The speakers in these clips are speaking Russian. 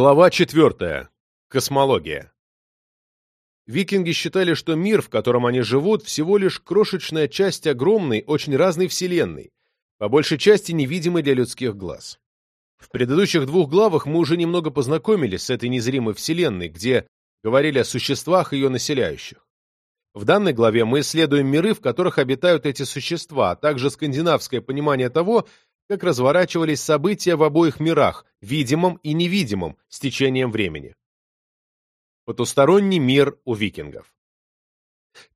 Глава 4. Космология. Викинги считали, что мир, в котором они живут, всего лишь крошечная часть огромной, очень разной Вселенной, по большей части невидимой для людских глаз. В предыдущих двух главах мы уже немного познакомились с этой незримой Вселенной, где говорили о существах ее населяющих. В данной главе мы исследуем миры, в которых обитают эти существа, а также скандинавское понимание того, как разворачивались события в обоих мирах, видимом и невидимом, с течением времени. Потусторонний мир у викингов.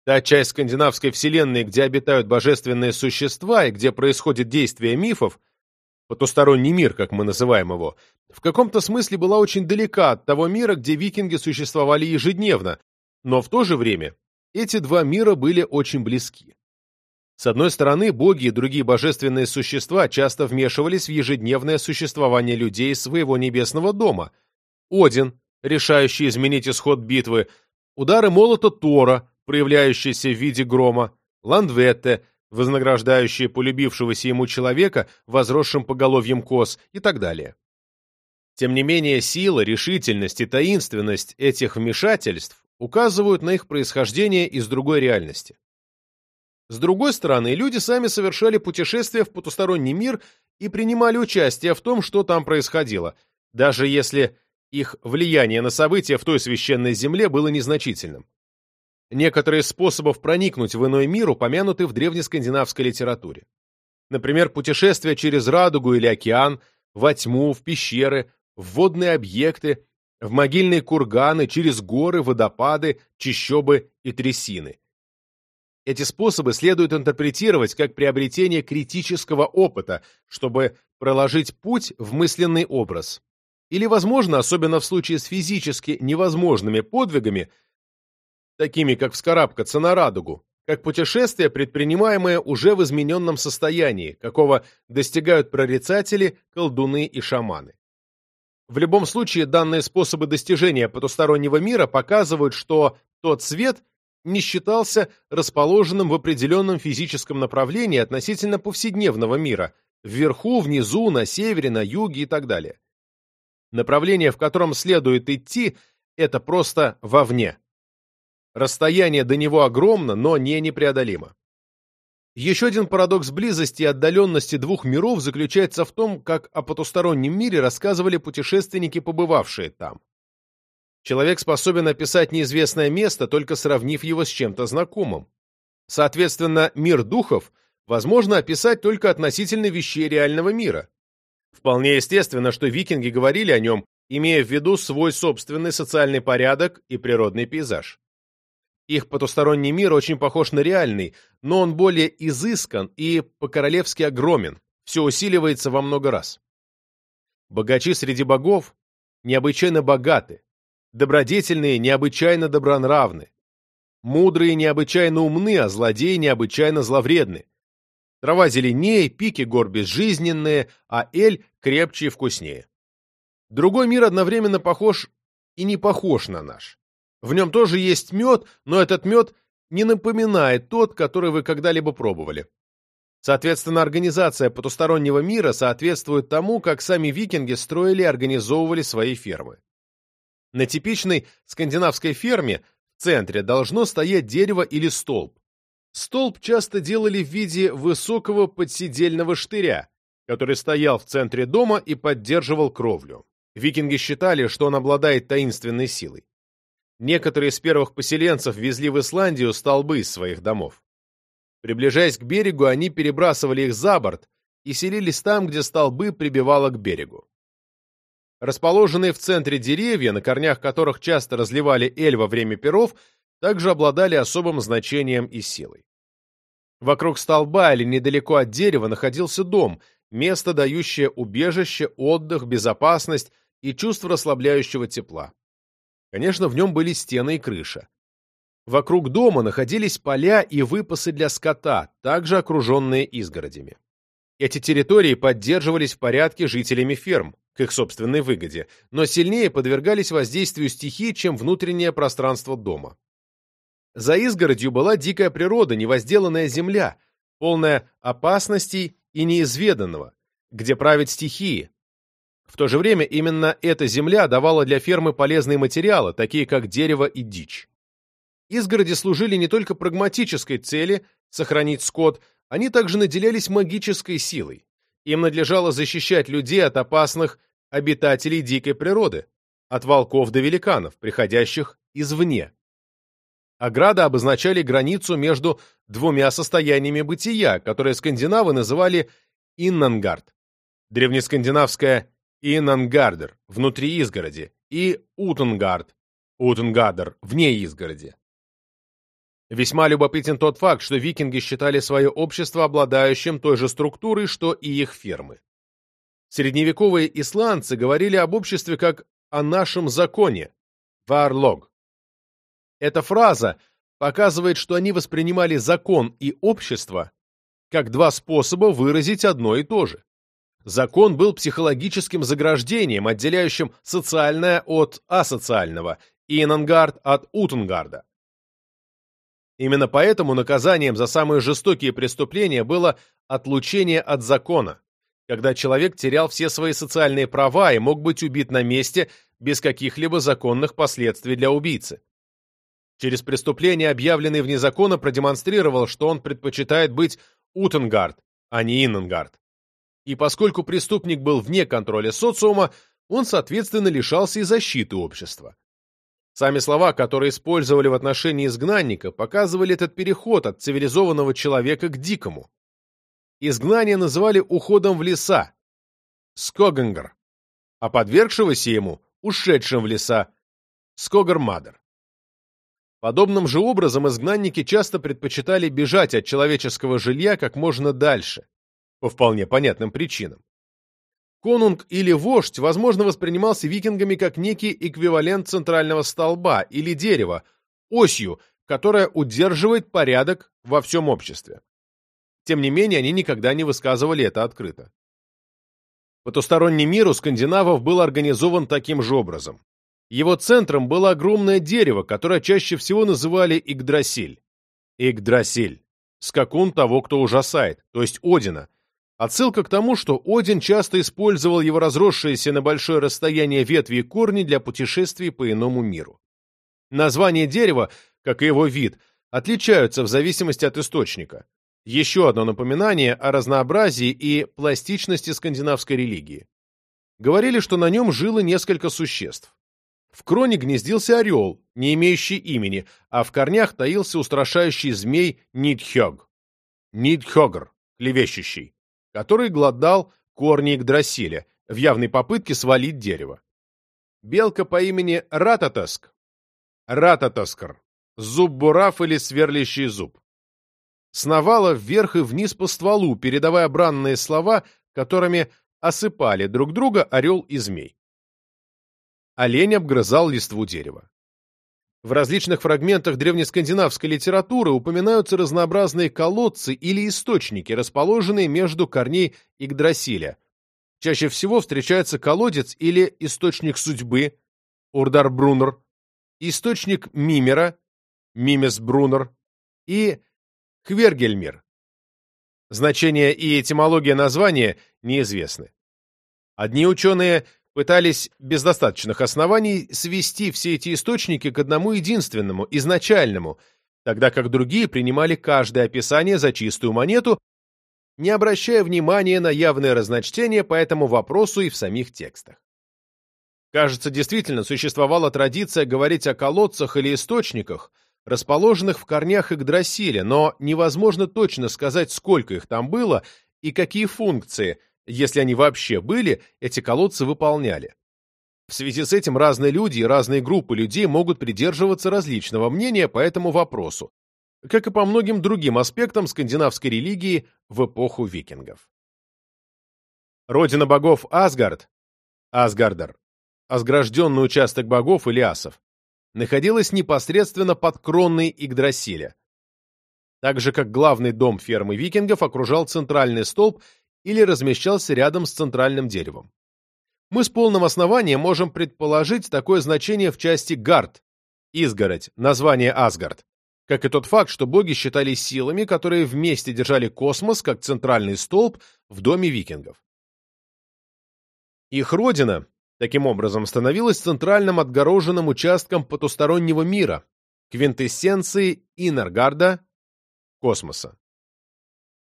Та часть скандинавской вселенной, где обитают божественные существа и где происходит действие мифов, потусторонний мир, как мы называем его, в каком-то смысле была очень далека от того мира, где викинги существовали ежедневно, но в то же время эти два мира были очень близки. С одной стороны, боги и другие божественные существа часто вмешивались в ежедневное существование людей своего небесного дома. Один, решающий изменить исход битвы, удары молота Тора, проявляющиеся в виде грома, Ландветте, вознаграждающие полюбившегося ему человека возросшим поголовьем коз и так далее. Тем не менее, сила, решительность и таинственность этих вмешательств указывают на их происхождение из другой реальности. С другой стороны, люди сами совершали путешествия в потусторонний мир и принимали участие в том, что там происходило, даже если их влияние на события в той священной земле было незначительным. Некоторые способов проникнуть в иной мир упомянуты в древнескандинавской литературе. Например, путешествия через радугу или океан, во тьму, в пещеры, в водные объекты, в могильные курганы, через горы, водопады, чащобы и трясины. Эти способы следует интерпретировать как приобретение критического опыта, чтобы проложить путь в мысленный образ. Или, возможно, особенно в случае с физически невозможными подвигами, такими как вскарабкаться на радугу, как путешествие, предпринимаемое уже в измененном состоянии, какого достигают прорицатели, колдуны и шаманы. В любом случае, данные способы достижения потустороннего мира показывают, что тот свет, не считался расположенным в определенном физическом направлении относительно повседневного мира, вверху, внизу, на севере, на юге и так далее. Направление, в котором следует идти, это просто вовне. Расстояние до него огромно, но не непреодолимо. Еще один парадокс близости и отдаленности двух миров заключается в том, как о потустороннем мире рассказывали путешественники, побывавшие там. Человек способен описать неизвестное место, только сравнив его с чем-то знакомым. Соответственно, мир духов возможно описать только относительно вещей реального мира. Вполне естественно, что викинги говорили о нем, имея в виду свой собственный социальный порядок и природный пейзаж. Их потусторонний мир очень похож на реальный, но он более изыскан и по-королевски огромен, все усиливается во много раз. Богачи среди богов необычайно богаты, Добродетельные необычайно добронравны. Мудрые необычайно умны, а злодеи необычайно зловредны. Трава зеленее, пики гор безжизненные, а эль крепче и вкуснее. Другой мир одновременно похож и не похож на наш. В нем тоже есть мед, но этот мед не напоминает тот, который вы когда-либо пробовали. Соответственно, организация потустороннего мира соответствует тому, как сами викинги строили и организовывали свои фермы. На типичной скандинавской ферме в центре должно стоять дерево или столб. Столб часто делали в виде высокого подседельного штыря, который стоял в центре дома и поддерживал кровлю. Викинги считали, что он обладает таинственной силой. Некоторые из первых поселенцев везли в Исландию столбы из своих домов. Приближаясь к берегу, они перебрасывали их за борт и селились там, где столбы прибивало к берегу. Расположенные в центре деревья, на корнях которых часто разливали эль во время перов, также обладали особым значением и силой. Вокруг столба или недалеко от дерева находился дом, место, дающее убежище, отдых, безопасность и чувство расслабляющего тепла. Конечно, в нем были стены и крыша. Вокруг дома находились поля и выпасы для скота, также окруженные изгородями. Эти территории поддерживались в порядке жителями ферм, к их собственной выгоде, но сильнее подвергались воздействию стихий, чем внутреннее пространство дома. За изгородью была дикая природа, невозделанная земля, полная опасностей и неизведанного, где правят стихии. В то же время именно эта земля давала для фермы полезные материалы, такие как дерево и дичь. Изгороди служили не только прагматической цели – сохранить скот, они также наделялись магической силой. Им надлежало защищать людей от опасных обитателей дикой природы, от волков до великанов, приходящих извне. Ограды обозначали границу между двумя состояниями бытия, которые скандинавы называли «иннангард», древнескандинавское «иннангардер» внутри изгороди и «утенгард», «утенгадер» вне изгороди. Весьма любопытен тот факт, что викинги считали свое общество обладающим той же структурой, что и их фермы. Средневековые исландцы говорили об обществе как о нашем законе – варлог. Эта фраза показывает, что они воспринимали закон и общество как два способа выразить одно и то же. Закон был психологическим заграждением, отделяющим социальное от асоциального, и Инангард от Утенгарда. Именно поэтому наказанием за самые жестокие преступления было отлучение от закона, когда человек терял все свои социальные права и мог быть убит на месте без каких-либо законных последствий для убийцы. Через преступление, объявленный вне закона, продемонстрировал, что он предпочитает быть Утенгард, а не Инненгард. И поскольку преступник был вне контроля социума, он, соответственно, лишался и защиты общества. Сами слова, которые использовали в отношении изгнанника, показывали этот переход от цивилизованного человека к дикому. Изгнание называли уходом в леса, скогенгер, а подвергшегося ему – ушедшим в леса, скогермадер. Подобным же образом изгнанники часто предпочитали бежать от человеческого жилья как можно дальше, по вполне понятным причинам. Конунг или вождь, возможно, воспринимался викингами как некий эквивалент центрального столба или дерева, осью, которая удерживает порядок во всем обществе. Тем не менее, они никогда не высказывали это открыто. Потусторонний мир у скандинавов был организован таким же образом. Его центром было огромное дерево, которое чаще всего называли Игдрасиль. Игдрасиль – скакун того, кто ужасает, то есть Одина – Отсылка к тому, что Один часто использовал его разросшиеся на большое расстояние ветви и корни для путешествий по иному миру. Название дерева, как и его вид, отличаются в зависимости от источника. Еще одно напоминание о разнообразии и пластичности скандинавской религии. Говорили, что на нем жило несколько существ. В кроне гнездился орел, не имеющий имени, а в корнях таился устрашающий змей Нидхёг. Нидхёгр, клевещущий который глодал корни Игдрасиля в явной попытке свалить дерево. Белка по имени Рататаск, Рататаскар, зуб-бураф или сверлящий зуб, сновала вверх и вниз по стволу, передавая бранные слова, которыми осыпали друг друга орел и змей. Олень обгрызал листву дерева. В различных фрагментах древнескандинавской литературы упоминаются разнообразные колодцы или источники, расположенные между корней Игдрасиля. Чаще всего встречается колодец или источник судьбы, Урдарбрунер, источник Мимера, Мимесбрунер и Хвергельмир. Значение и этимология названия неизвестны. Одни ученые пытались без достаточных оснований свести все эти источники к одному единственному, изначальному, тогда как другие принимали каждое описание за чистую монету, не обращая внимания на явное разночтение по этому вопросу и в самих текстах. Кажется, действительно существовала традиция говорить о колодцах или источниках, расположенных в корнях Игдрасиля, но невозможно точно сказать, сколько их там было и какие функции – если они вообще были, эти колодцы выполняли. В связи с этим разные люди и разные группы людей могут придерживаться различного мнения по этому вопросу, как и по многим другим аспектам скандинавской религии в эпоху викингов. Родина богов Асгард, Асгардер, осгражденный участок богов или асов, находилась непосредственно под кронной Игдрасиля, так же как главный дом фермы викингов окружал центральный столб или размещался рядом с центральным деревом. Мы с полным основанием можем предположить такое значение в части «гард» — изгородь, название Асгард, как и тот факт, что боги считались силами, которые вместе держали космос как центральный столб в доме викингов. Их родина, таким образом, становилась центральным отгороженным участком потустороннего мира, квинтэссенцией Иннангарда, космоса.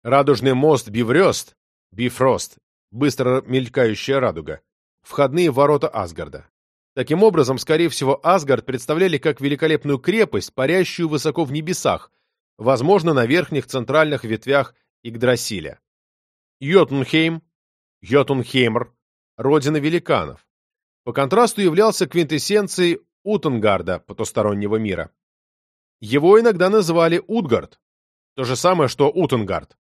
Радужный мост Биврёст, Бифрост, быстро мелькающая радуга, входные ворота Асгарда. Таким образом, скорее всего, Асгард представляли как великолепную крепость, парящую высоко в небесах, возможно, на верхних центральных ветвях Игдрасиля. Йотунхейм, Йотунхеймр, родина великанов. По контрасту являлся квинтэссенцией Утенгарда, потустороннего мира. Его иногда называли Утгард, то же самое, что Утенгард.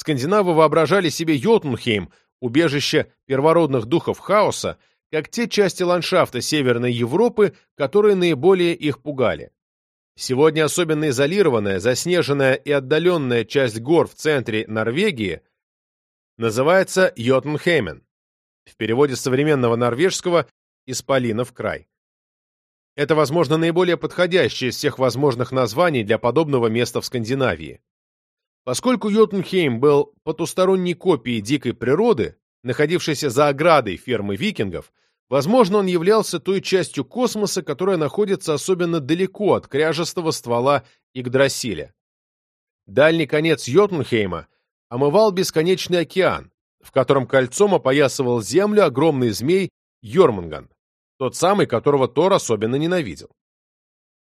Скандинавы воображали себе Йотунхейм, убежище первородных духов хаоса, как те части ландшафта Северной Европы, которые наиболее их пугали. Сегодня особенно изолированная, заснеженная и отдаленная часть гор в центре Норвегии называется Йотунхеймен, в переводе современного норвежского «Исполинов край». Это, возможно, наиболее подходящее из всех возможных названий для подобного места в Скандинавии. Поскольку Йотунхейм был потусторонней копией дикой природы, находившейся за оградой фермы викингов, возможно, он являлся той частью космоса, которая находится особенно далеко от кряжестого ствола Игдрасиля. Дальний конец Йотунхейма омывал бесконечный океан, в котором кольцом опоясывал землю огромный змей Йормунганд, тот самый, которого Тор особенно ненавидел.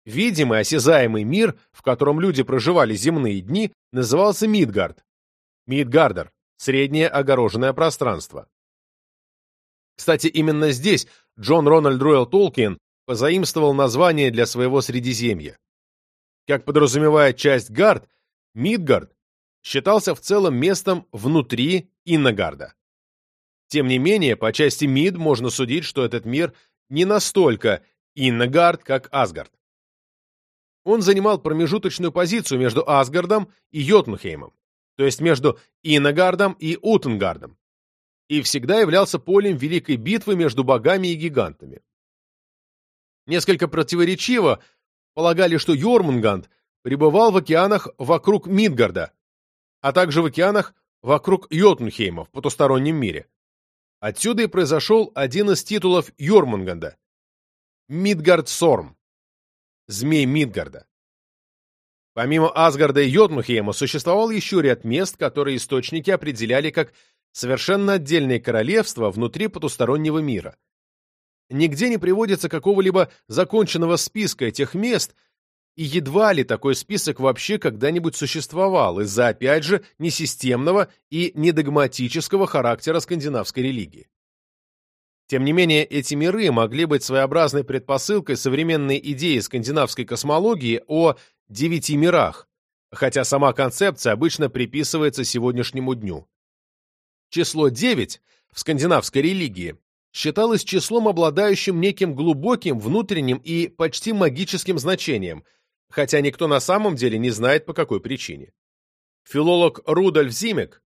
Видимый, осязаемый мир, в котором люди проживали земные дни, назывался Мидгард. Мидгардер – среднее огороженное пространство. Кстати, именно здесь Джон Рональд Руэлл Толкин позаимствовал название для своего Средиземья. Как подразумевает часть Гард, Мидгард считался в целом местом внутри Иннагарда. Тем не менее, по части Мид можно судить, что этот мир не настолько Иннагард, как Асгард он занимал промежуточную позицию между Асгардом и Йотунхеймом, то есть между Иннегардом и Утенгардом, и всегда являлся полем великой битвы между богами и гигантами. Несколько противоречиво полагали, что Йормунганд пребывал в океанах вокруг Мидгарда, а также в океанах вокруг Йотунхейма в потустороннем мире. Отсюда и произошел один из титулов Йормунганда – Мидгард Сорм змей Мидгарда. Помимо Асгарда и Йотмухейма существовал еще ряд мест, которые источники определяли как совершенно отдельные королевства внутри потустороннего мира. Нигде не приводится какого-либо законченного списка этих мест, и едва ли такой список вообще когда-нибудь существовал из-за, опять же, несистемного и недогматического характера скандинавской религии. Тем не менее, эти миры могли быть своеобразной предпосылкой современной идеи скандинавской космологии о девяти мирах, хотя сама концепция обычно приписывается сегодняшнему дню. Число девять в скандинавской религии считалось числом, обладающим неким глубоким внутренним и почти магическим значением, хотя никто на самом деле не знает по какой причине. Филолог Рудольф Зимек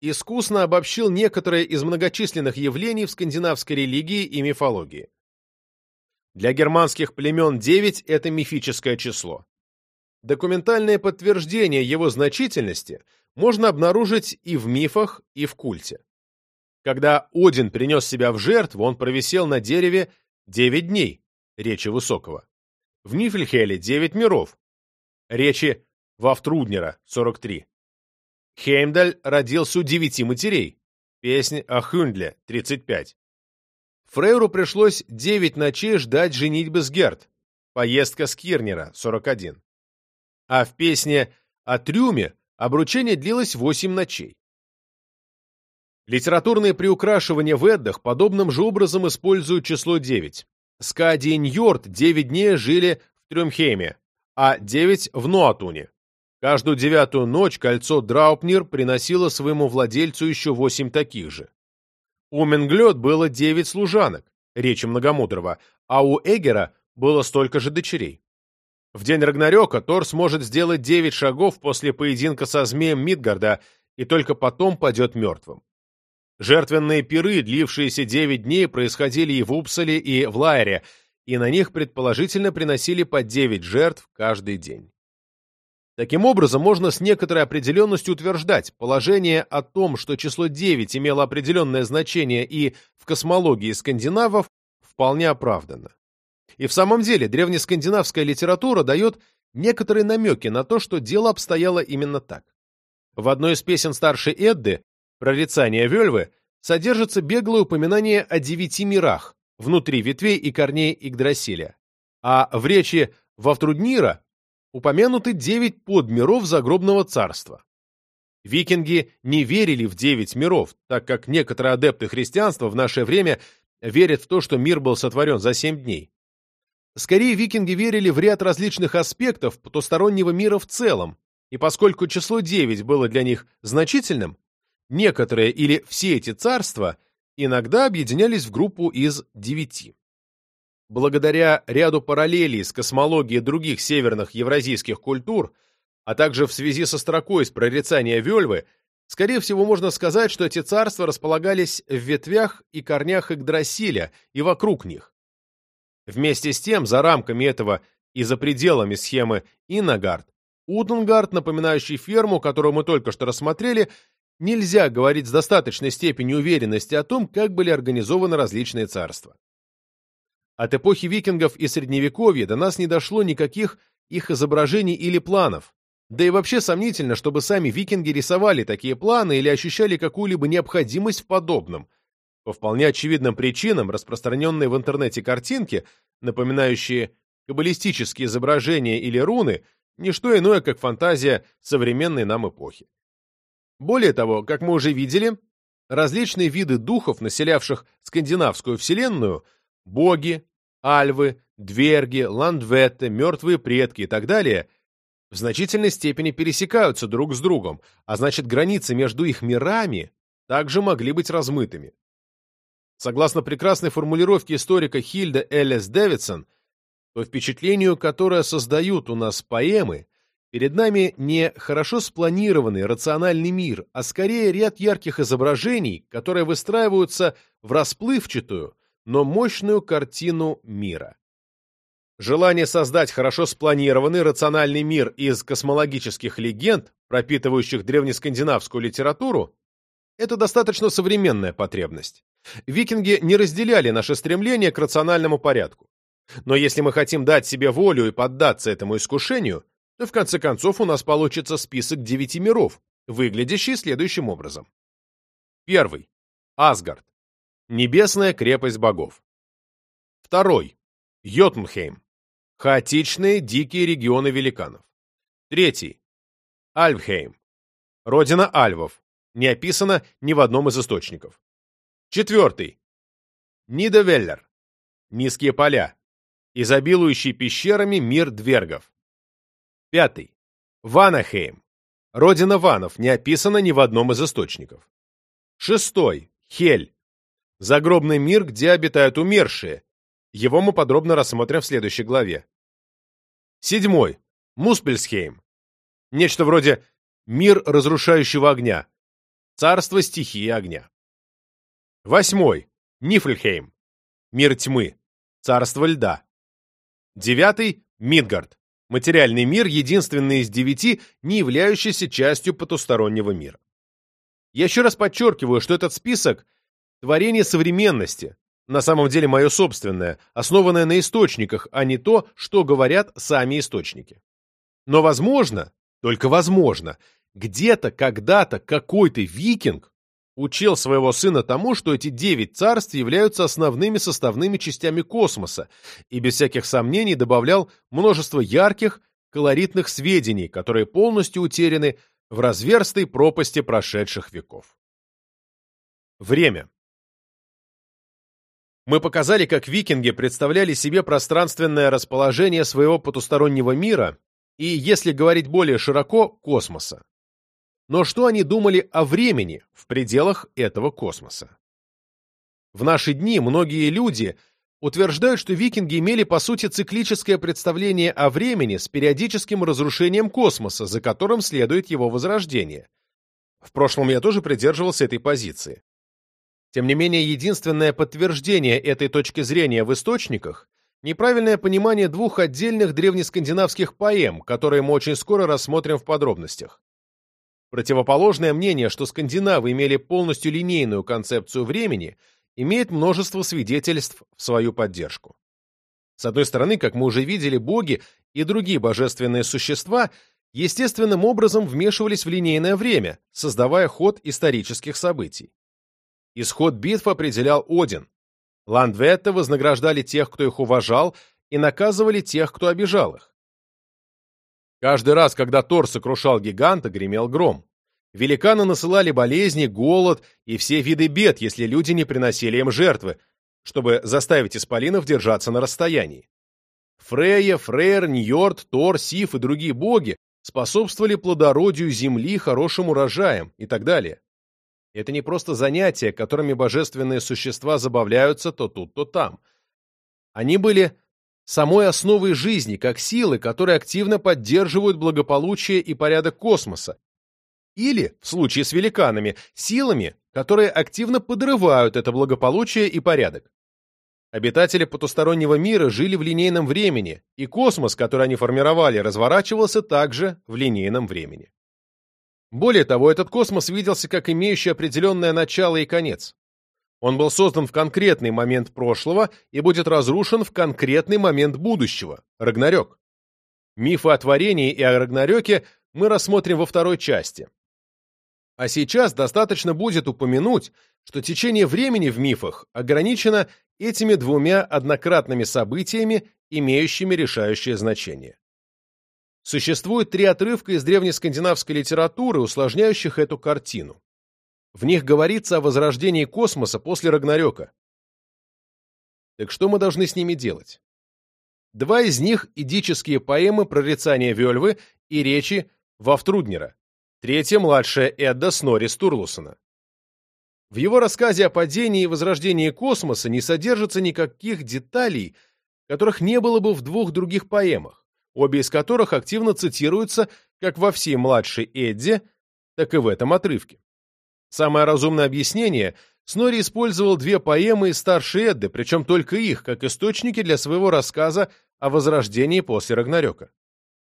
искусно обобщил некоторые из многочисленных явлений в скандинавской религии и мифологии. Для германских племен 9 – это мифическое число. Документальное подтверждение его значительности можно обнаружить и в мифах, и в культе. Когда Один принес себя в жертву, он провисел на дереве 9 дней, речи Высокого. В Нифльхеле 9 миров, речи Вафтруднера, 43. Хеймдаль родился у девяти матерей. Песнь о Хюндле, 35. Фрейру пришлось девять ночей ждать женитьбы с Герт. Поездка с Кирнера, 41. А в песне о Трюме обручение длилось восемь ночей. Литературные приукрашивания в Эддах подобным же образом используют число 9. Скади и Ньорд 9 дней жили в Трюмхейме, а 9 в Ноатуне. Каждую девятую ночь кольцо Драупнир приносило своему владельцу еще восемь таких же. У Менглёд было девять служанок, речи Многомудрого, а у Эгера было столько же дочерей. В день Рагнарёка Тор сможет сделать девять шагов после поединка со змеем Мидгарда и только потом падет мертвым. Жертвенные пиры, длившиеся девять дней, происходили и в Упсале, и в Лайре, и на них предположительно приносили по девять жертв каждый день. Таким образом, можно с некоторой определенностью утверждать, положение о том, что число 9 имело определенное значение и в космологии скандинавов, вполне оправдано. И в самом деле древнескандинавская литература дает некоторые намеки на то, что дело обстояло именно так. В одной из песен старшей Эдды, «Прорицание Вельвы», содержится беглое упоминание о девяти мирах, внутри ветвей и корней Игдрасиля, а в речи Вавтруднира упомянуты девять подмиров загробного царства. Викинги не верили в девять миров, так как некоторые адепты христианства в наше время верят в то, что мир был сотворен за семь дней. Скорее, викинги верили в ряд различных аспектов потустороннего мира в целом, и поскольку число девять было для них значительным, некоторые или все эти царства иногда объединялись в группу из девяти. Благодаря ряду параллелей с космологией других северных евразийских культур, а также в связи со строкой с прорицания Вельвы, скорее всего можно сказать, что эти царства располагались в ветвях и корнях Игдрасиля и вокруг них. Вместе с тем, за рамками этого и за пределами схемы Иннагард, Утенгард, напоминающий ферму, которую мы только что рассмотрели, нельзя говорить с достаточной степенью уверенности о том, как были организованы различные царства. От эпохи викингов и Средневековья до нас не дошло никаких их изображений или планов. Да и вообще сомнительно, чтобы сами викинги рисовали такие планы или ощущали какую-либо необходимость в подобном. По вполне очевидным причинам распространенные в интернете картинки, напоминающие каббалистические изображения или руны, не что иное, как фантазия современной нам эпохи. Более того, как мы уже видели, различные виды духов, населявших скандинавскую вселенную, боги, альвы, дверги, ландветты, мертвые предки и так далее, в значительной степени пересекаются друг с другом, а значит границы между их мирами также могли быть размытыми. Согласно прекрасной формулировке историка Хильда Эллес Дэвидсон, по впечатлению, которое создают у нас поэмы, перед нами не хорошо спланированный рациональный мир, а скорее ряд ярких изображений, которые выстраиваются в расплывчатую, но мощную картину мира. Желание создать хорошо спланированный рациональный мир из космологических легенд, пропитывающих древнескандинавскую литературу, это достаточно современная потребность. Викинги не разделяли наше стремление к рациональному порядку. Но если мы хотим дать себе волю и поддаться этому искушению, то в конце концов у нас получится список девяти миров, выглядящий следующим образом. Первый. Асгард. Небесная крепость богов. Второй. Йотунхейм. Хаотичные дикие регионы великанов. Третий. Альвхейм. Родина альвов. Не описано ни в одном из источников. Четвертый. Нидевеллер. Низкие поля. Изобилующий пещерами мир двергов. Пятый. Ванахейм. Родина ванов. Не описано ни в одном из источников. Шестой. Хель. Загробный мир, где обитают умершие. Его мы подробно рассмотрим в следующей главе. Седьмой. Муспельсхейм. Нечто вроде «Мир разрушающего огня». Царство стихии огня. Восьмой. Нифльхейм. Мир тьмы. Царство льда. Девятый. Мидгард. Материальный мир, единственный из девяти, не являющийся частью потустороннего мира. Я еще раз подчеркиваю, что этот список – Творение современности, на самом деле мое собственное, основанное на источниках, а не то, что говорят сами источники. Но возможно, только возможно, где-то, когда-то какой-то викинг учил своего сына тому, что эти девять царств являются основными составными частями космоса, и без всяких сомнений добавлял множество ярких, колоритных сведений, которые полностью утеряны в разверстой пропасти прошедших веков. Время. Мы показали, как викинги представляли себе пространственное расположение своего потустороннего мира и, если говорить более широко, космоса. Но что они думали о времени в пределах этого космоса? В наши дни многие люди утверждают, что викинги имели по сути циклическое представление о времени с периодическим разрушением космоса, за которым следует его возрождение. В прошлом я тоже придерживался этой позиции. Тем не менее, единственное подтверждение этой точки зрения в источниках неправильное понимание двух отдельных древнескандинавских поэм, которые мы очень скоро рассмотрим в подробностях. Противоположное мнение, что скандинавы имели полностью линейную концепцию времени, имеет множество свидетельств в свою поддержку. С одной стороны, как мы уже видели, боги и другие божественные существа естественным образом вмешивались в линейное время, создавая ход исторических событий. Исход битв определял Один. Ландветта вознаграждали тех, кто их уважал, и наказывали тех, кто обижал их. Каждый раз, когда Тор сокрушал гиганта, гремел гром. Великаны насылали болезни, голод и все виды бед, если люди не приносили им жертвы, чтобы заставить исполинов держаться на расстоянии. Фрейя, Фрейр, Ньорд, Тор, Сиф и другие боги способствовали плодородию земли, хорошим урожаям и так далее. Это не просто занятия, которыми божественные существа забавляются то тут, то там. Они были самой основой жизни, как силы, которые активно поддерживают благополучие и порядок космоса. Или, в случае с великанами, силами, которые активно подрывают это благополучие и порядок. Обитатели потустороннего мира жили в линейном времени, и космос, который они формировали, разворачивался также в линейном времени. Более того, этот космос виделся как имеющий определенное начало и конец. Он был создан в конкретный момент прошлого и будет разрушен в конкретный момент будущего – Рагнарёк. Мифы о творении и о Рагнарёке мы рассмотрим во второй части. А сейчас достаточно будет упомянуть, что течение времени в мифах ограничено этими двумя однократными событиями, имеющими решающее значение. Существует три отрывка из древнескандинавской литературы, усложняющих эту картину. В них говорится о возрождении космоса после Рагнарёка. Так что мы должны с ними делать? Два из них – идические поэмы прорицания Вельвы и речи Вафтруднера. Третья – младшая Эдда Снори Стурлусона. В его рассказе о падении и возрождении космоса не содержится никаких деталей, которых не было бы в двух других поэмах, обе из которых активно цитируются как во всей младшей Эдде, так и в этом отрывке. Самое разумное объяснение – Снори использовал две поэмы из старшей Эдды, причем только их, как источники для своего рассказа о возрождении после Рагнарёка.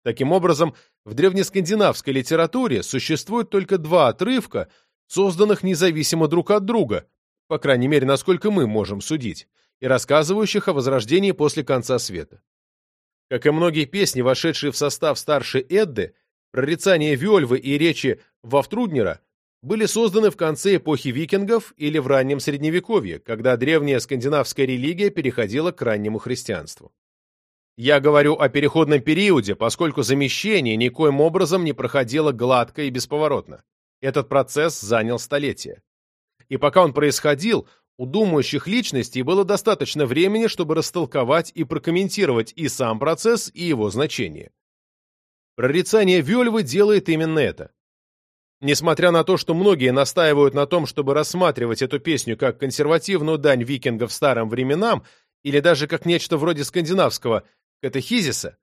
Таким образом, в древнескандинавской литературе существует только два отрывка, созданных независимо друг от друга, по крайней мере, насколько мы можем судить, и рассказывающих о возрождении после конца света. Как и многие песни, вошедшие в состав старшей Эдды, прорицания Вельвы и речи Вафтруднера были созданы в конце эпохи викингов или в раннем Средневековье, когда древняя скандинавская религия переходила к раннему христианству. Я говорю о переходном периоде, поскольку замещение никоим образом не проходило гладко и бесповоротно. Этот процесс занял столетия. И пока он происходил, у думающих личностей было достаточно времени, чтобы растолковать и прокомментировать и сам процесс, и его значение. Прорицание Вельвы делает именно это. Несмотря на то, что многие настаивают на том, чтобы рассматривать эту песню как консервативную дань викингов старым временам или даже как нечто вроде скандинавского катехизиса,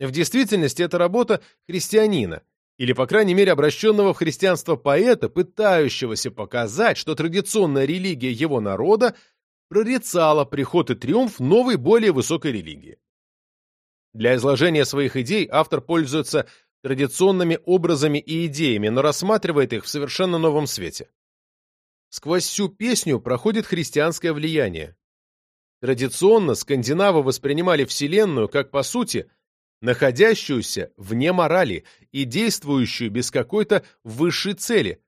в действительности это работа христианина, или, по крайней мере, обращенного в христианство поэта, пытающегося показать, что традиционная религия его народа прорицала приход и триумф новой, более высокой религии. Для изложения своих идей автор пользуется традиционными образами и идеями, но рассматривает их в совершенно новом свете. Сквозь всю песню проходит христианское влияние. Традиционно скандинавы воспринимали Вселенную как, по сути, находящуюся вне морали и действующую без какой-то высшей цели.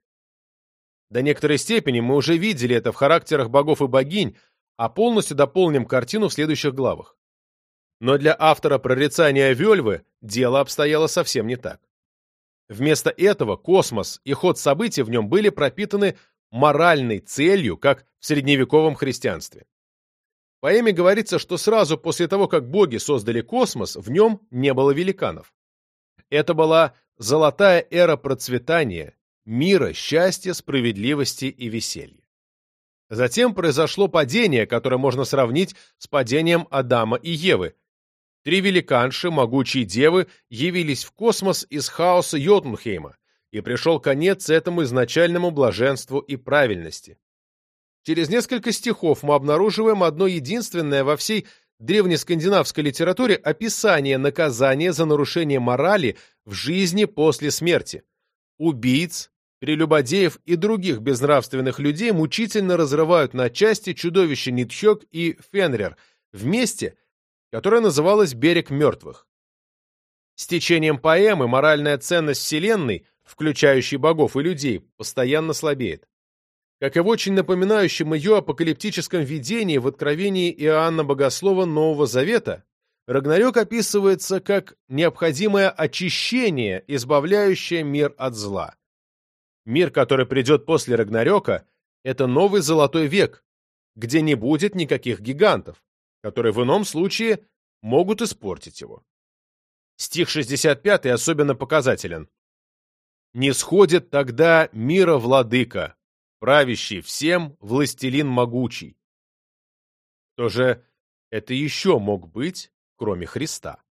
До некоторой степени мы уже видели это в характерах богов и богинь, а полностью дополним картину в следующих главах. Но для автора прорицания Вельвы дело обстояло совсем не так. Вместо этого космос и ход событий в нем были пропитаны моральной целью, как в средневековом христианстве. Поэме говорится, что сразу после того, как боги создали космос, в нем не было великанов. Это была золотая эра процветания, мира, счастья, справедливости и веселья. Затем произошло падение, которое можно сравнить с падением Адама и Евы, Три великанши, могучие девы, явились в космос из хаоса Йотунхейма, и пришел конец этому изначальному блаженству и правильности. Через несколько стихов мы обнаруживаем одно единственное во всей древнескандинавской литературе описание наказания за нарушение морали в жизни после смерти. Убийц, прелюбодеев и других безнравственных людей мучительно разрывают на части чудовища Нитхёк и Фенрер в месте, которое называлось «Берег мертвых». С течением поэмы моральная ценность Вселенной, включающей богов и людей, постоянно слабеет. Как и в очень напоминающем ее апокалиптическом видении в Откровении Иоанна Богослова Нового Завета, Рагнарёк описывается как необходимое очищение, избавляющее мир от зла. Мир, который придет после Рагнарёка, это новый золотой век, где не будет никаких гигантов, которые в ином случае могут испортить его. Стих 65 особенно показателен. «Не сходит тогда мира владыка, правящий всем властелин могучий». Кто же это еще мог быть, кроме Христа?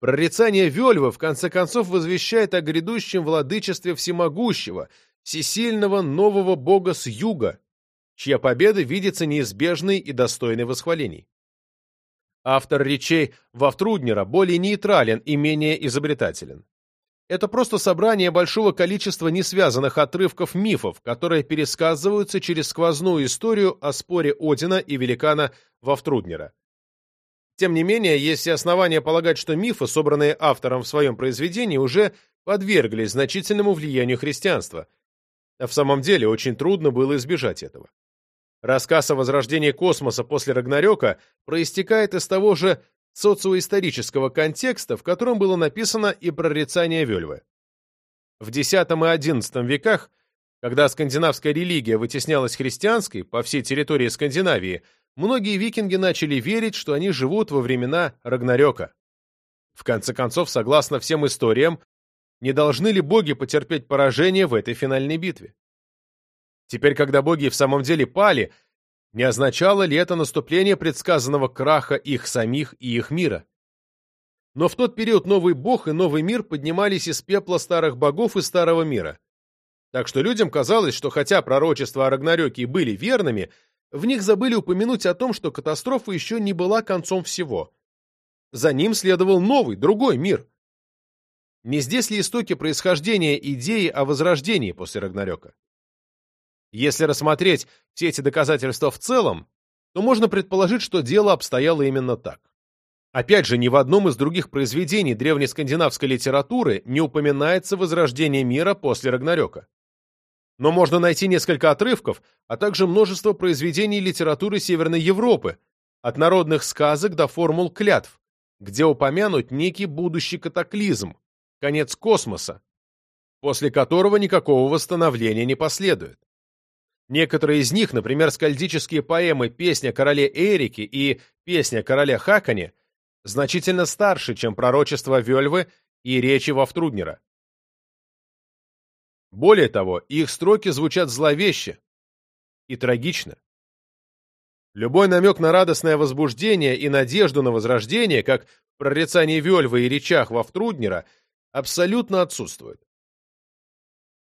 Прорицание Вельвы в конце концов возвещает о грядущем владычестве всемогущего, всесильного нового бога с юга, чья победа видится неизбежной и достойной восхвалений. Автор речей Вавтруднера более нейтрален и менее изобретателен. Это просто собрание большого количества несвязанных отрывков мифов, которые пересказываются через сквозную историю о споре Одина и великана Вавтруднера. Тем не менее, есть и основания полагать, что мифы, собранные автором в своем произведении, уже подверглись значительному влиянию христианства. А в самом деле очень трудно было избежать этого. Рассказ о возрождении космоса после Рагнарёка проистекает из того же социоисторического контекста, в котором было написано и прорицание Вельвы. В X и XI веках, когда скандинавская религия вытеснялась христианской по всей территории Скандинавии, многие викинги начали верить, что они живут во времена Рагнарёка. В конце концов, согласно всем историям, не должны ли боги потерпеть поражение в этой финальной битве? Теперь, когда боги в самом деле пали, не означало ли это наступление предсказанного краха их самих и их мира? Но в тот период новый бог и новый мир поднимались из пепла старых богов и старого мира. Так что людям казалось, что хотя пророчества о Рагнарёке были верными, в них забыли упомянуть о том, что катастрофа еще не была концом всего. За ним следовал новый, другой мир. Не здесь ли истоки происхождения идеи о возрождении после Рагнарёка? Если рассмотреть все эти доказательства в целом, то можно предположить, что дело обстояло именно так. Опять же, ни в одном из других произведений древнескандинавской литературы не упоминается возрождение мира после Рагнарёка. Но можно найти несколько отрывков, а также множество произведений литературы Северной Европы, от народных сказок до формул клятв, где упомянут некий будущий катаклизм, конец космоса, после которого никакого восстановления не последует. Некоторые из них, например, скальдические поэмы «Песня короле Эрике» и «Песня короля Хакане», значительно старше, чем пророчество Вельвы и речи Вавтруднера. Более того, их строки звучат зловеще и трагично. Любой намек на радостное возбуждение и надежду на возрождение, как в прорицании Вельвы и речах Вавтруднера, абсолютно отсутствует.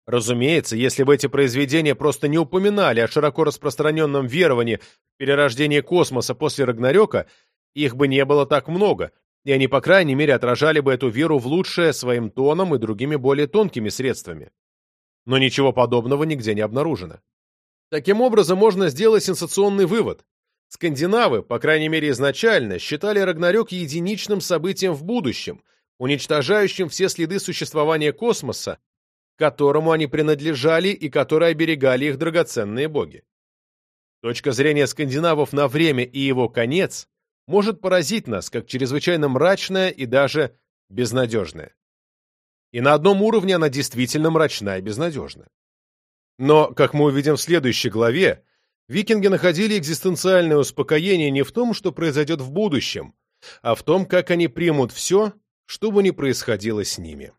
Разумеется, если бы эти произведения просто не упоминали о широко распространенном веровании в перерождение космоса после Рагнарёка, их бы не было так много, и они, по крайней мере, отражали бы эту веру в лучшее своим тоном и другими более тонкими средствами. Но ничего подобного нигде не обнаружено. Таким образом, можно сделать сенсационный вывод. Скандинавы, по крайней мере изначально, считали Рагнарёк единичным событием в будущем, уничтожающим все следы существования космоса которому они принадлежали и который оберегали их драгоценные боги. Точка зрения скандинавов на время и его конец может поразить нас как чрезвычайно мрачная и даже безнадежная. И на одном уровне она действительно мрачна и безнадежна. Но, как мы увидим в следующей главе, викинги находили экзистенциальное успокоение не в том, что произойдет в будущем, а в том, как они примут все, что бы ни происходило с ними.